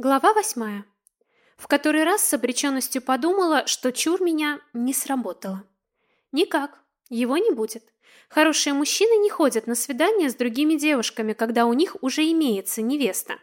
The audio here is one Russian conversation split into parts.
Глава восьмая. В который раз с обреченностью подумала, что чур меня не сработало. Никак, его не будет. Хорошие мужчины не ходят на свидания с другими девушками, когда у них уже имеется невеста.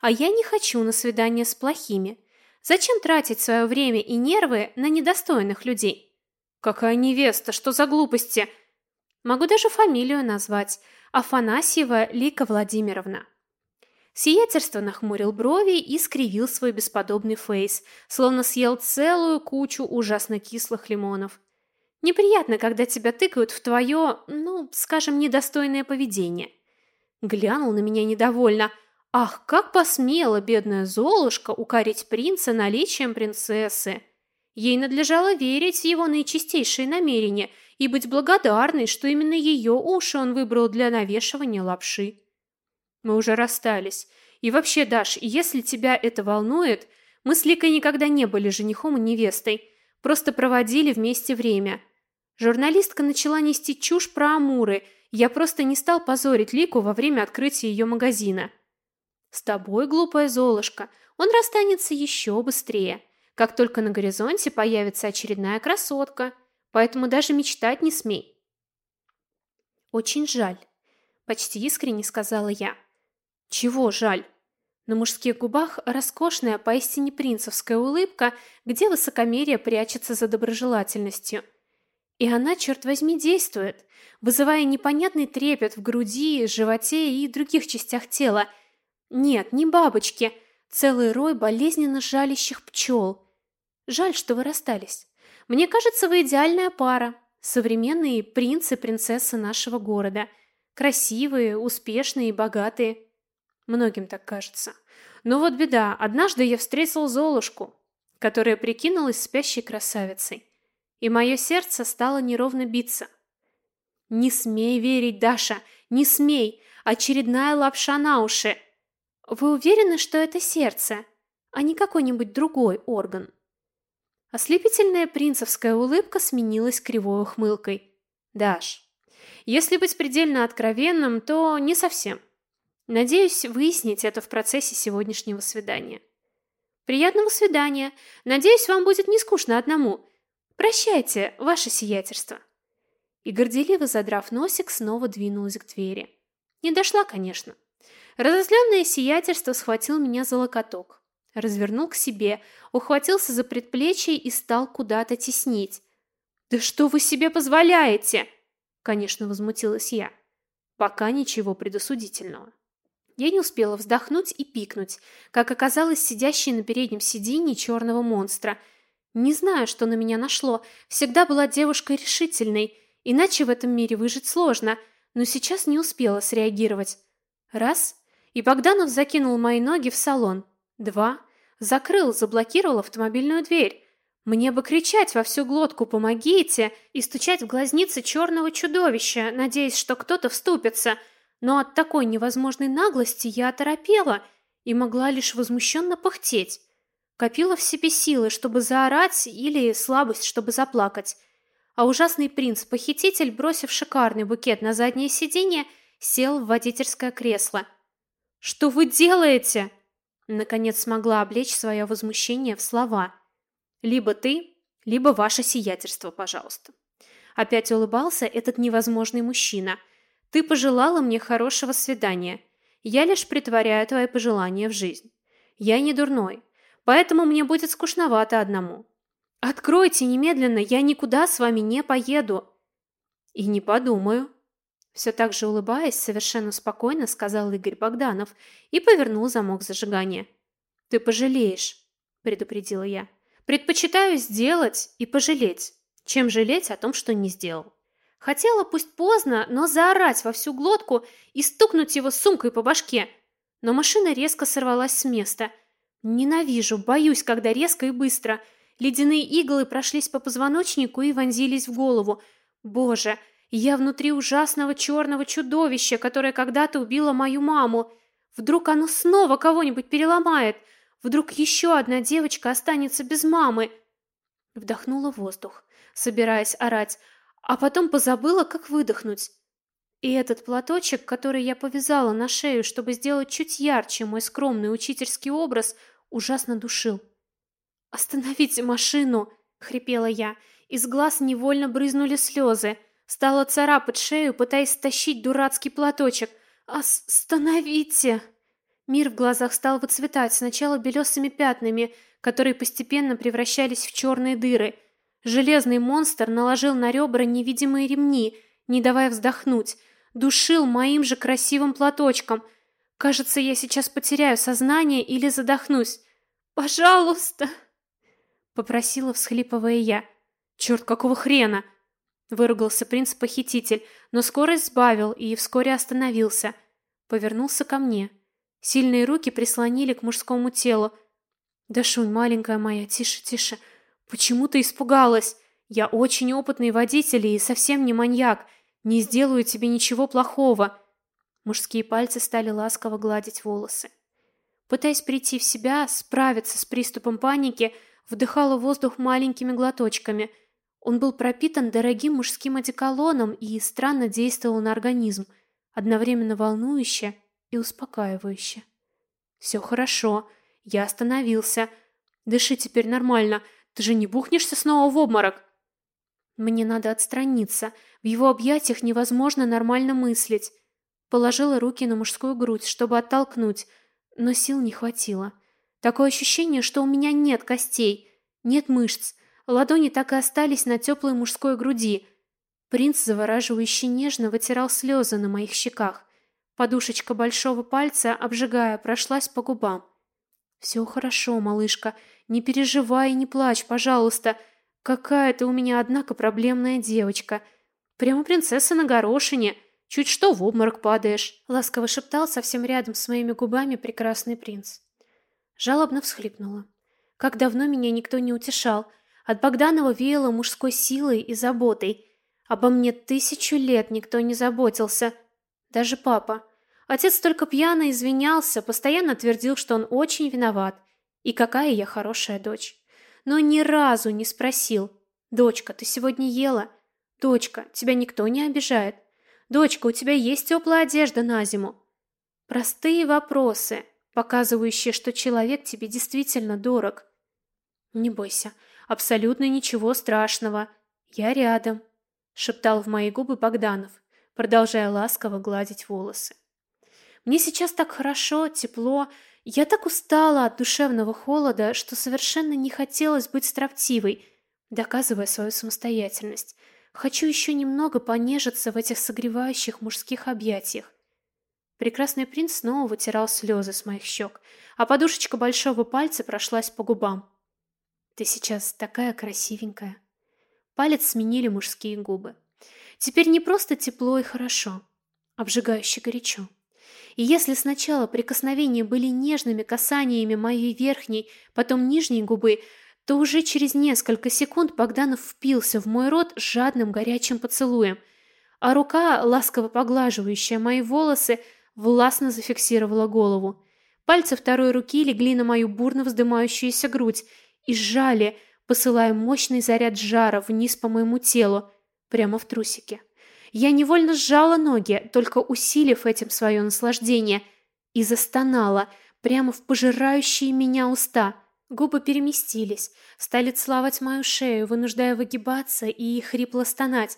А я не хочу на свидания с плохими. Зачем тратить свое время и нервы на недостойных людей? Какая невеста? Что за глупости? Могу даже фамилию назвать. Афанасьева Лика Владимировна. Сиятельство нахмурил брови и скривил свой бесподобный фейс, словно съел целую кучу ужасно кислых лимонов. Неприятно, когда тебя тыкают в твое, ну, скажем, недостойное поведение. Глянул на меня недовольно. Ах, как посмела бедная Золушка укорить принца наличием принцессы. Ей надлежало верить в его наичистейшие намерения и быть благодарной, что именно ее уши он выбрал для навешивания лапши. Мы уже расстались. И вообще, Даш, если тебя это волнует, мы с Ликой никогда не были женихом и невестой, просто проводили вместе время. Журналистка начала нести чушь про Амуры. Я просто не стал позорить Лику во время открытия ее магазина. С тобой, глупая Золушка, он расстанется еще быстрее, как только на горизонте появится очередная красотка. Поэтому даже мечтать не смей. Очень жаль, почти искренне сказала я. Чего жаль? На мужских губах роскошная, поистине принцевская улыбка, где высокомерие прячется за доброжелательностью. И она, черт возьми, действует, вызывая непонятный трепет в груди, животе и других частях тела. Нет, не бабочки, целый рой болезненно жалящих пчел. Жаль, что вы расстались. Мне кажется, вы идеальная пара, современные принцы и принцессы нашего города. Красивые, успешные и богатые. Многим так кажется. Но вот беда, однажды я встретил Золушку, которая прикинулась спящей красавицей. И мое сердце стало неровно биться. Не смей верить, Даша, не смей. Очередная лапша на уши. Вы уверены, что это сердце, а не какой-нибудь другой орган? Ослепительная принцевская улыбка сменилась кривой ухмылкой. Даш, если быть предельно откровенным, то не совсем. Надеюсь выяснить это в процессе сегодняшнего свидания. Приятного свидания. Надеюсь, вам будет не скучно одному. Прощайте, ваше сиятельство. И горделиво задрав носик, снова двинулась к двери. Не дошла, конечно. Разозленное сиятельство схватил меня за локоток, развернул к себе, ухватился за предплечье и стал куда-то теснить. «Да что вы себе позволяете?» Конечно, возмутилась я. Пока ничего предосудительного. Я не успела вздохнуть и пикнуть, как оказалось сидящей на переднем сиденье черного монстра. Не знаю, что на меня нашло. Всегда была девушкой решительной, иначе в этом мире выжить сложно, но сейчас не успела среагировать. Раз, и Богданов закинул мои ноги в салон. Два, закрыл, заблокировал автомобильную дверь. Мне бы кричать во всю глотку «помогите» и стучать в глазницы черного чудовища, надеясь, что кто-то вступится – но от такой невозможной наглости я оторопела и могла лишь возмущенно пыхтеть. Копила в себе силы, чтобы заорать, или слабость, чтобы заплакать. А ужасный принц-похититель, бросив шикарный букет на заднее сиденье, сел в водительское кресло. «Что вы делаете?» Наконец смогла облечь свое возмущение в слова. «Либо ты, либо ваше сиятельство, пожалуйста». Опять улыбался этот невозможный мужчина – ты пожелала мне хорошего свидания. Я лишь притворяю твои пожелания в жизнь. Я не дурной, поэтому мне будет скучновато одному. Откройте немедленно, я никуда с вами не поеду. И не подумаю. Все так же улыбаясь, совершенно спокойно сказал Игорь Богданов и повернул замок зажигания. Ты пожалеешь, предупредила я. Предпочитаю сделать и пожалеть, чем жалеть о том, что не сделал. Хотела, пусть поздно, но заорать во всю глотку и стукнуть его сумкой по башке. Но машина резко сорвалась с места. Ненавижу, боюсь, когда резко и быстро. Ледяные иглы прошлись по позвоночнику и вонзились в голову. Боже, я внутри ужасного черного чудовища, которое когда-то убило мою маму. Вдруг оно снова кого-нибудь переломает. Вдруг еще одна девочка останется без мамы. Вдохнула воздух, собираясь орать, а потом позабыла, как выдохнуть. И этот платочек, который я повязала на шею, чтобы сделать чуть ярче мой скромный учительский образ, ужасно душил. «Остановите машину!» — хрипела я. Из глаз невольно брызнули слезы. Стала царапать шею, пытаясь стащить дурацкий платочек. «Остановите!» Мир в глазах стал выцветать сначала белесыми пятнами, которые постепенно превращались в черные дыры. Железный монстр наложил на ребра невидимые ремни, не давая вздохнуть, душил моим же красивым платочком. Кажется, я сейчас потеряю сознание или задохнусь. «Пожалуйста!» — попросила, всхлипывая я. «Черт, какого хрена?» — выругался принц-похититель, но скорость сбавил и вскоре остановился. Повернулся ко мне. Сильные руки прислонили к мужскому телу. «Дашунь, маленькая моя, тише, тише. Почему ты испугалась? Я очень опытный водитель и совсем не маньяк. Не сделаю тебе ничего плохого». Мужские пальцы стали ласково гладить волосы. Пытаясь прийти в себя, справиться с приступом паники, вдыхала воздух маленькими глоточками. Он был пропитан дорогим мужским одеколоном и странно действовал на организм, одновременно волнующе и успокаивающе. «Все хорошо. Я остановился. Дыши теперь нормально. Ты же не бухнешься снова в обморок?» Мне надо отстраниться. В его объятиях невозможно нормально мыслить. Положила руки на мужскую грудь, чтобы оттолкнуть, но сил не хватило. Такое ощущение, что у меня нет костей, нет мышц. Ладони так и остались на теплой мужской груди. Принц завораживающе нежно вытирал слезы на моих щеках. Подушечка большого пальца, обжигая, прошлась по губам. «Все хорошо, малышка. Не переживай и не плачь, пожалуйста. Какая ты у меня, однако, проблемная девочка. Прямо принцесса на горошине. Чуть что в обморок падаешь», — ласково шептал совсем рядом с моими губами прекрасный принц. Жалобно всхлипнула. Как давно меня никто не утешал. От Богданова веяло мужской силой и заботой. Обо мне тысячу лет никто не заботился. Даже папа. Отец только пьяно извинялся, постоянно твердил, что он очень виноват. И какая я хорошая дочь. Но ни разу не спросил. «Дочка, ты сегодня ела? Дочка, тебя никто не обижает? Дочка, у тебя есть теплая одежда на зиму?» Простые вопросы, показывающие, что человек тебе действительно дорог. «Не бойся, абсолютно ничего страшного. Я рядом», — шептал в мои губы Богданов, продолжая ласково гладить волосы. Мне сейчас так хорошо, тепло. Я так устала от душевного холода, что совершенно не хотелось быть строптивой, доказывая свою самостоятельность. Хочу еще немного понежиться в этих согревающих мужских объятиях. Прекрасный принц снова вытирал слезы с моих щек, а подушечка большого пальца прошлась по губам. «Ты сейчас такая красивенькая». Палец сменили мужские губы. Теперь не просто тепло и хорошо, обжигающе горячо. И если сначала прикосновения были нежными касаниями моей верхней, потом нижней губы, то уже через несколько секунд Богданов впился в мой рот жадным горячим поцелуем, а рука, ласково поглаживающая мои волосы, властно зафиксировала голову. Пальцы второй руки легли на мою бурно вздымающуюся грудь и сжали, посылая мощный заряд жара вниз по моему телу, прямо в трусики. Я невольно сжала ноги, только усилив этим свое наслаждение, и застонала прямо в пожирающие меня уста. Губы переместились, стали целовать мою шею, вынуждая выгибаться и хрипло стонать.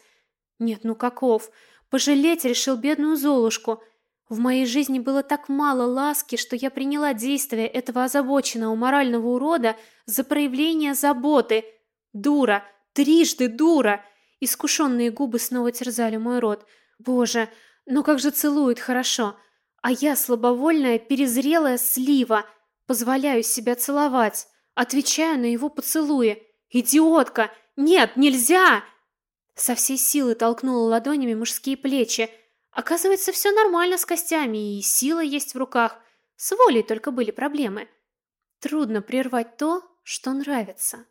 Нет, ну каков? Пожалеть решил бедную Золушку. В моей жизни было так мало ласки, что я приняла действия этого озабоченного морального урода за проявление заботы. Дура, трижды дура. Искушенные губы снова терзали мой рот. Боже, но как же целует хорошо. А я слабовольная, перезрелая слива. Позволяю себя целовать. Отвечаю на его поцелуи. Идиотка! Нет, нельзя! Со всей силы толкнула ладонями мужские плечи. Оказывается, все нормально с костями, и сила есть в руках. С волей только были проблемы. Трудно прервать то, что нравится.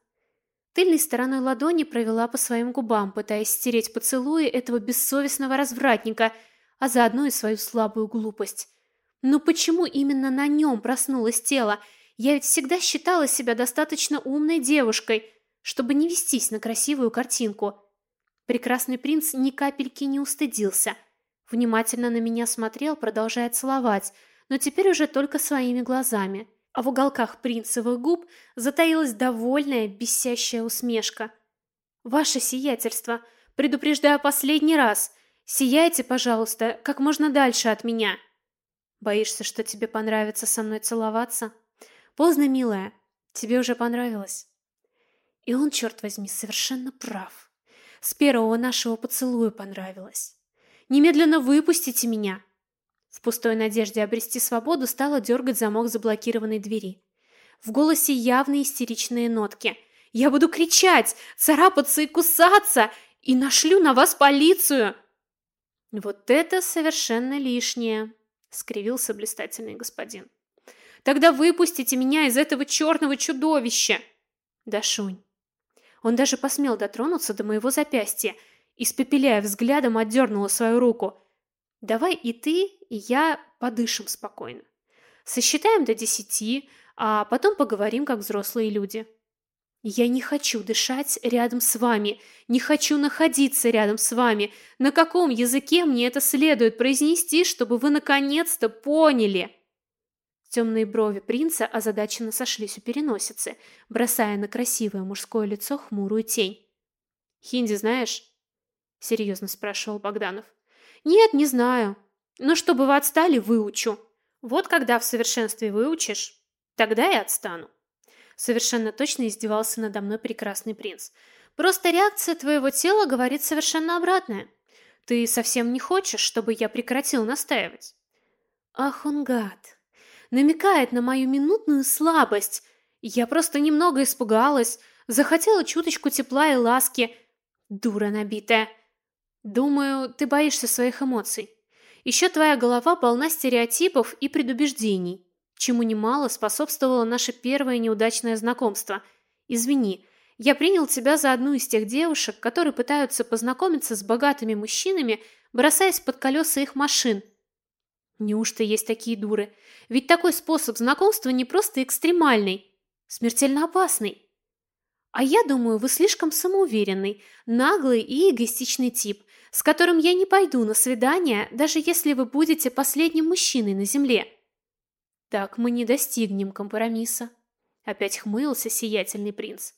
Тыльной стороной ладони провела по своим губам, пытаясь стереть поцелуи этого бессовестного развратника, а заодно и свою слабую глупость. Но почему именно на нем проснулось тело? Я ведь всегда считала себя достаточно умной девушкой, чтобы не вестись на красивую картинку. Прекрасный принц ни капельки не устыдился. Внимательно на меня смотрел, продолжая целовать, но теперь уже только своими глазами. А в уголках принцевых губ затаилась довольная, бесящая усмешка. «Ваше сиятельство, предупреждаю последний раз, сияйте, пожалуйста, как можно дальше от меня». «Боишься, что тебе понравится со мной целоваться?» «Поздно, милая, тебе уже понравилось». И он, черт возьми, совершенно прав. С первого нашего поцелуя понравилось. Немедленно выпустите меня. В пустой надежде обрести свободу стала дергать замок заблокированной двери. В голосе явные истеричные нотки. Я буду кричать, царапаться и кусаться, и нашлю на вас полицию. Вот это совершенно лишнее, скривился блистательный господин. Тогда выпустите меня из этого черного чудовища. Да шунь. Он даже посмел дотронуться до моего запястья, испепеляя взглядом, отдернула свою руку. «Давай и ты, и я подышим спокойно. Сосчитаем до десяти, а потом поговорим, как взрослые люди». «Я не хочу дышать рядом с вами, не хочу находиться рядом с вами. На каком языке мне это следует произнести, чтобы вы наконец-то поняли?» Темные брови принца озадаченно сошлись у переносицы, бросая на красивое мужское лицо хмурую тень. «Хинди знаешь?» — серьезно спрашивал Богданов. «Нет, не знаю. Но чтобы вы отстали, выучу. Вот когда в совершенстве выучишь, тогда и отстану». Совершенно точно издевался надо мной прекрасный принц. «Просто реакция твоего тела говорит совершенно обратное. Ты совсем не хочешь, чтобы я прекратил настаивать?» «Ах он гад!» намекает на мою минутную слабость. Я просто немного испугалась, захотела чуточку тепла и ласки. Дура набитая. Думаю, ты боишься своих эмоций. Еще твоя голова полна стереотипов и предубеждений, чему немало способствовало наше первое неудачное знакомство. Извини, я принял тебя за одну из тех девушек, которые пытаются познакомиться с богатыми мужчинами, бросаясь под колеса их машин – Неужто есть такие дуры? Ведь такой способ знакомства не просто экстремальный, смертельно опасный. А я думаю, вы слишком самоуверенный, наглый и эгоистичный тип, с которым я не пойду на свидание, даже если вы будете последним мужчиной на земле. Так мы не достигнем компромисса. Опять хмылился сиятельный принц.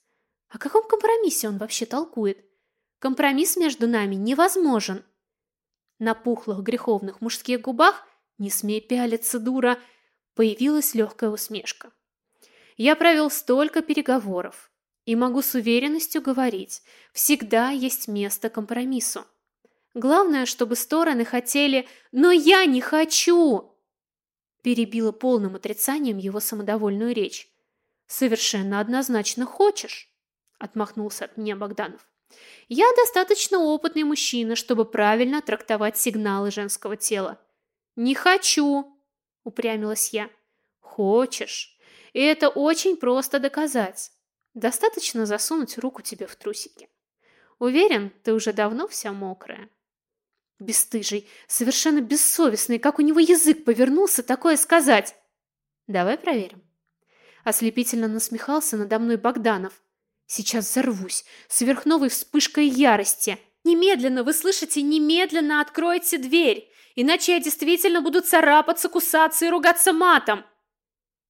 О каком компромиссе он вообще толкует? Компромисс между нами невозможен. На пухлых греховных мужских губах «Не смей пялиться, дура!» Появилась легкая усмешка. «Я провел столько переговоров и могу с уверенностью говорить, всегда есть место компромиссу. Главное, чтобы стороны хотели, но я не хочу!» Перебила полным отрицанием его самодовольную речь. «Совершенно однозначно хочешь!» Отмахнулся от меня Богданов. «Я достаточно опытный мужчина, чтобы правильно трактовать сигналы женского тела. «Не хочу!» – упрямилась я. «Хочешь. И это очень просто доказать. Достаточно засунуть руку тебе в трусики. Уверен, ты уже давно вся мокрая». Бестыжий, совершенно бессовестный, как у него язык повернулся такое сказать. Давай проверим. Ослепительно насмехался надо мной Богданов. Сейчас взорвусь, сверхновой вспышкой ярости. Немедленно, вы слышите, немедленно откройте дверь иначе я действительно буду царапаться, кусаться и ругаться матом.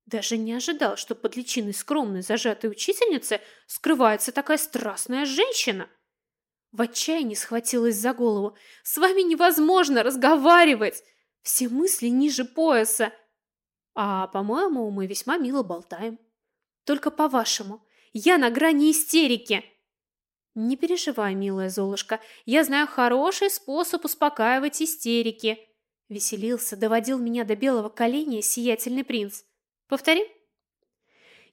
Даже не ожидал, что под личиной скромной зажатой учительницы скрывается такая страстная женщина. В отчаянии схватилась за голову. «С вами невозможно разговаривать! Все мысли ниже пояса!» «А, по-моему, мы весьма мило болтаем. Только по-вашему. Я на грани истерики!» «Не переживай, милая Золушка, я знаю хороший способ успокаивать истерики». Веселился, доводил меня до белого коленя сиятельный принц. «Повтори».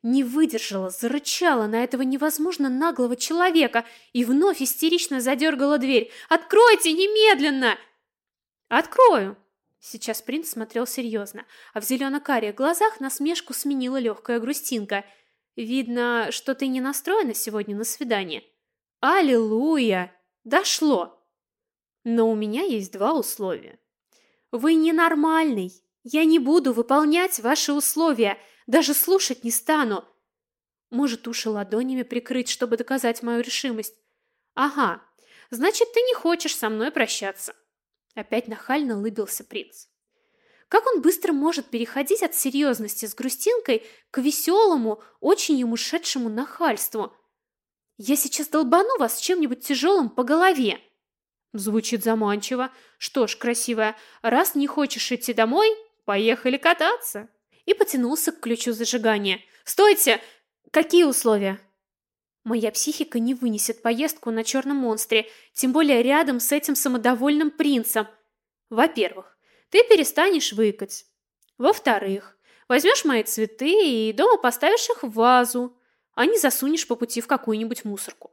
Не выдержала, зарычала на этого невозможно наглого человека и вновь истерично задергала дверь. «Откройте немедленно!» «Открою!» Сейчас принц смотрел серьезно, а в зелено-карих глазах насмешку сменила легкая грустинка. «Видно, что ты не настроена сегодня на свидание». Аллилуйя! Дошло! Но у меня есть два условия. Вы ненормальный. Я не буду выполнять ваши условия, даже слушать не стану. Может, уши ладонями прикрыть, чтобы доказать мою решимость? Ага, значит, ты не хочешь со мной прощаться. Опять нахально улыбился принц. Как он быстро может переходить от серьезности с грустинкой к веселому, очень ему шедшему нахальству? Я сейчас долбану вас чем-нибудь тяжелым по голове. Звучит заманчиво. Что ж, красивая, раз не хочешь идти домой, поехали кататься. И потянулся к ключу зажигания. Стойте! Какие условия? Моя психика не вынесет поездку на черном монстре, тем более рядом с этим самодовольным принцем. Во-первых, ты перестанешь выкать. Во-вторых, возьмешь мои цветы и дома поставишь их в вазу, а не засунешь по пути в какую-нибудь мусорку.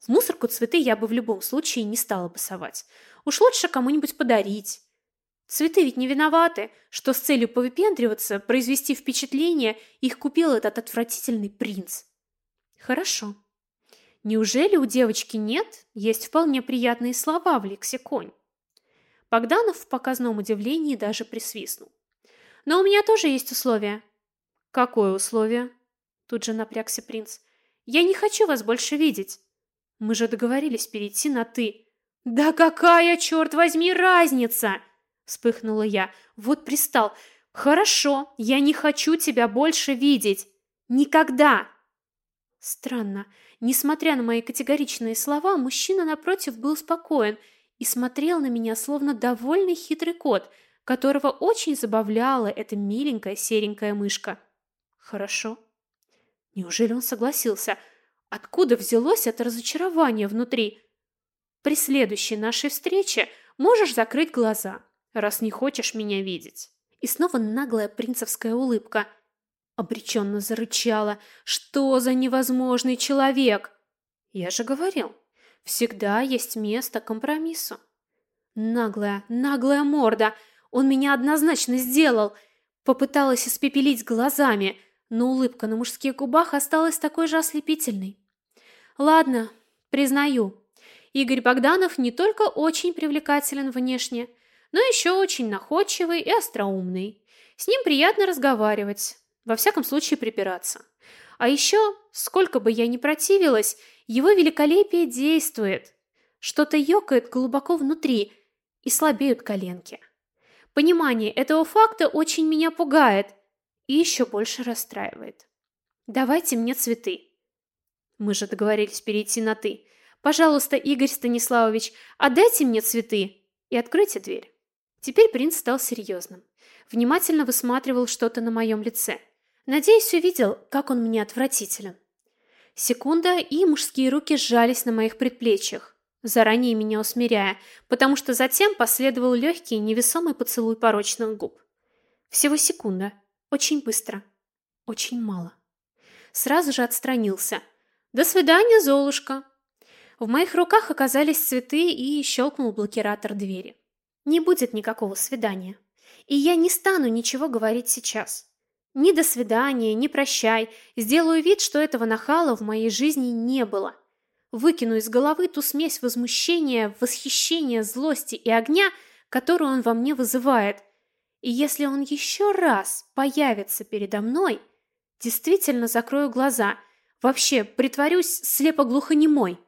В мусорку цветы я бы в любом случае не стала бы совать. Уж лучше кому-нибудь подарить. Цветы ведь не виноваты, что с целью повыпендриваться, произвести впечатление, их купил этот отвратительный принц. Хорошо. Неужели у девочки нет? Есть вполне приятные слова в лексиконе. Богданов в показном удивлении даже присвистнул. Но у меня тоже есть условие. Какое условие? Тут же напрягся принц. Я не хочу вас больше видеть. Мы же договорились перейти на «ты». «Да какая, черт возьми, разница?» Вспыхнула я. «Вот пристал. Хорошо, я не хочу тебя больше видеть. Никогда!» Странно. Несмотря на мои категоричные слова, мужчина напротив был спокоен и смотрел на меня, словно довольный хитрый кот, которого очень забавляла эта миленькая серенькая мышка. Хорошо. Неужели он согласился? Откуда взялось это разочарование внутри? При следующей нашей встрече можешь закрыть глаза, раз не хочешь меня видеть. И снова наглая принцевская улыбка – Обреченно зарычала. Что за невозможный человек? Я же говорил, всегда есть место компромиссу. Наглая, наглая морда. Он меня однозначно сделал. Попыталась испепелить глазами, но улыбка на мужских губах осталась такой же ослепительной. Ладно, признаю. Игорь Богданов не только очень привлекателен внешне, но еще очень находчивый и остроумный. С ним приятно разговаривать. Во всяком случае, припираться. А еще, сколько бы я ни противилась, его великолепие действует. Что-то ёкает глубоко внутри, и слабеют коленки. Понимание этого факта очень меня пугает и еще больше расстраивает. Давайте мне цветы. Мы же договорились перейти на «ты». Пожалуйста, Игорь Станиславович, отдайте мне цветы и откройте дверь. Теперь принц стал серьезным. Внимательно высматривал что-то на моем лице – Надеюсь, увидел, как он мне отвратителен. Секунда, и мужские руки сжались на моих предплечьях, заранее меня усмиряя, потому что затем последовал легкий невесомый поцелуй порочных губ. Всего секунда. Очень быстро. Очень мало. Сразу же отстранился. «До свидания, Золушка!» В моих руках оказались цветы и щелкнул блокиратор двери. Не будет никакого свидания. И я не стану ничего говорить сейчас. Ни до свидания, ни прощай. Сделаю вид, что этого нахала в моей жизни не было. Выкину из головы ту смесь возмущения, восхищения, злости и огня, которую он во мне вызывает. И если он еще раз появится передо мной, действительно закрою глаза, вообще притворюсь слепо-глухонемой.